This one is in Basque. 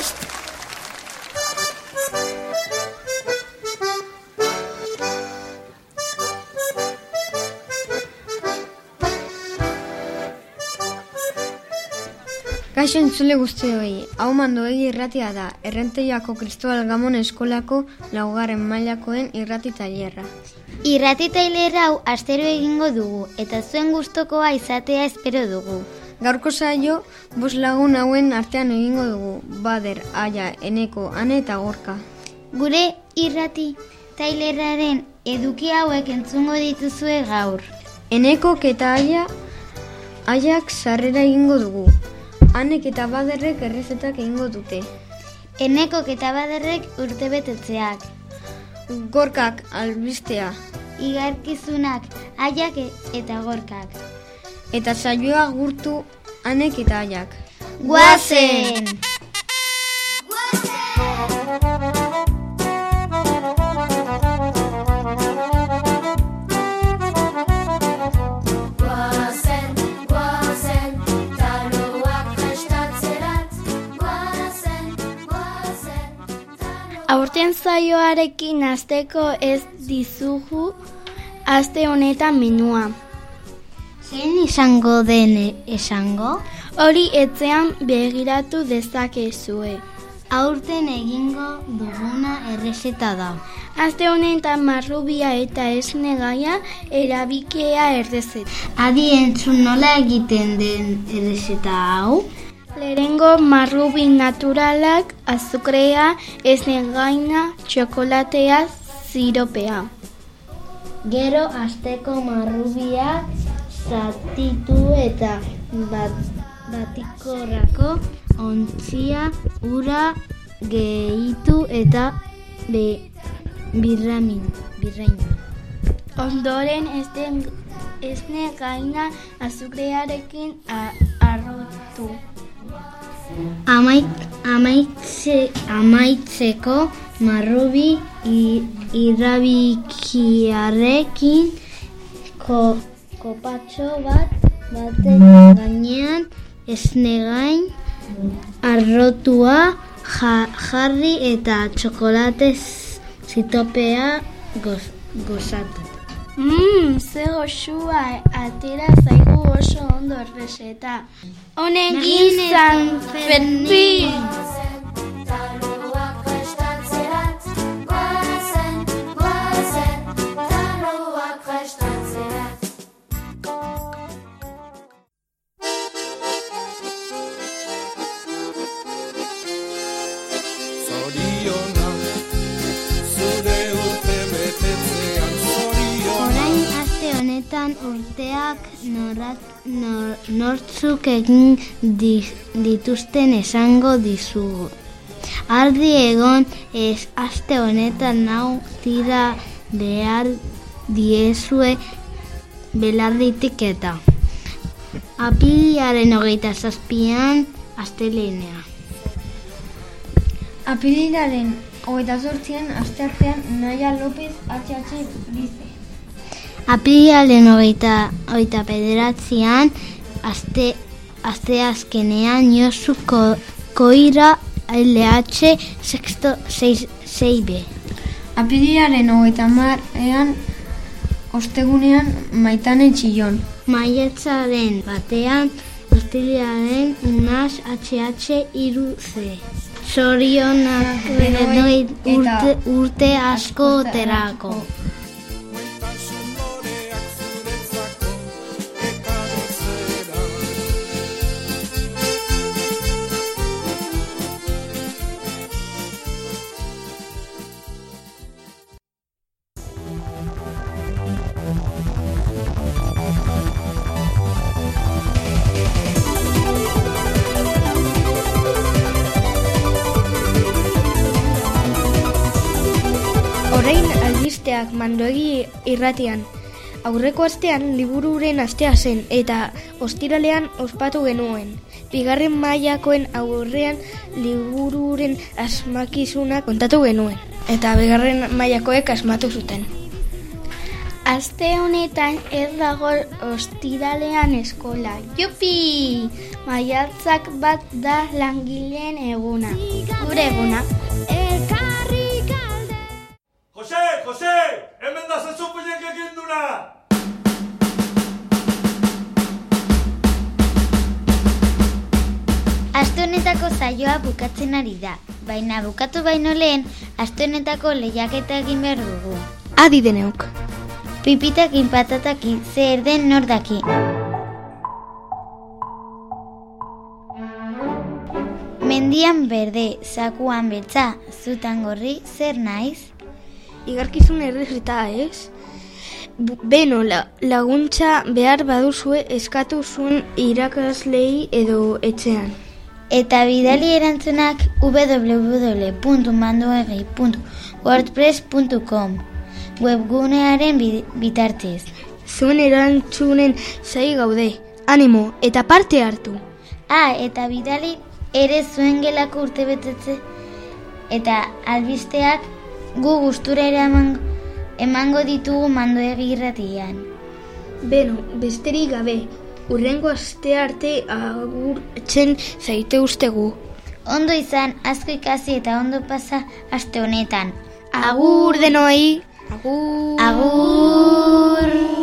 prest! Kaixo entzule guztioi, hau mando egi irratia da, errenteiako Kristobal Gamon eskolako laugarren mailakoen irrati tailerra. Irrati tailer hau astero egingo dugu, eta zuen gustokoa izatea espero dugu. Gaurko saio, bos lagun hauen artean egingo dugu, bader, aia, eneko, ane eta gorka. Gure irrati tailerraren eduki hauek entzungo dituzue gaur. Eneko eta aia, aiak sarrera egingo dugu. Anek eta baderrek errezetak egingo dute. Enekok eta baderrek urte betetzeak. Gorkak albistea. Igarkizunak aiak eta gorkak. Eta saioa gurtu anek eta aiak. Guazen! Aurten zaioarekin hasteko ez dizugu aste honetan menua. Zein izango den esango? Hori etzean begiratu dezakezue. Aurten egingo duguna errezeta da. Aste honetan marrubia eta esnegaia erabikea errezet. Adi entzun nola egiten den errezeta hau? Lerengo marrubi naturalak, azukrea, esnegaina, txokolatea, ziropea. Gero asteko marrubia zatitu eta bat, batikorrako ontzia ura gehitu eta be, birramin, birraina. Ondoren esten, esne gaina azukrearekin arrotu. Amait, amaitze, amaitzeko marrubi irrabikiarekin ko, kopatxo bat baten gainean esnegain arrotua ja, jarri eta txokolate z- zitopea goz, gozatu. Mmm, ze goxua atera zaigu oso ondo errezeta. Honen gizan ferpin! Norat, nor, nortzuk egin di- dituzten esango dizugu. Ardi egon ez aste honetan nau tira behar diezue belarritik eta. Apiliaren hogeita zazpian astelenea. Apirilaren hogeita zortzian, asteartean, Naia López HH bize. Apirialen hogeita, hogeita pederatzean, aste, aste azkenean Josu ko, Koira LH sexto 6B. Apirilaren hogeita marrean, ostegunean, maitane txillon. Maiatzaren batean, Ostiraren unaz HH iru C. Zorionak denoi urte, urte asko terako. Albisteak mandoegi irratian. Aurreko astean libururen astea zen eta ostiralean ospatu genuen. Bigarren mailakoen aurrean libururen asmakizuna kontatu genuen. Eta bigarren mailakoek asmatu zuten. Aste honetan ez dago ostiralean eskola. Jupi! Maiatzak bat da langileen eguna. Gure eguna. Jose, honetako zaioa bukatzen ari da, baina bukatu baino lehen, aste honetako lehiaketa egin behar dugu. Adi deneok. Pipitakin patatakin zer den nor daki. Mendian berde, zakuan beltza, zutan gorri, zer naiz? Igarkizun errezeta, ez? Beno, la, laguntza behar baduzue eskatu zuen irakaslei edo etxean. Eta bidali erantzunak www.mandoegi.wordpress.com webgunearen bi- bitartez. Zuen erantzunen zai gaude. Animo, eta parte hartu. Ah, eta bidali ere zuen gelako urte betetze eta albisteak gu gustura eraman, emango ditugu mandoegi irratian. Beno, besterik gabe, urrengo aste arte agurtzen zaite ustegu. Ondo izan, asko ikasi eta ondo pasa aste honetan. Agur denoi! Agur! Agur!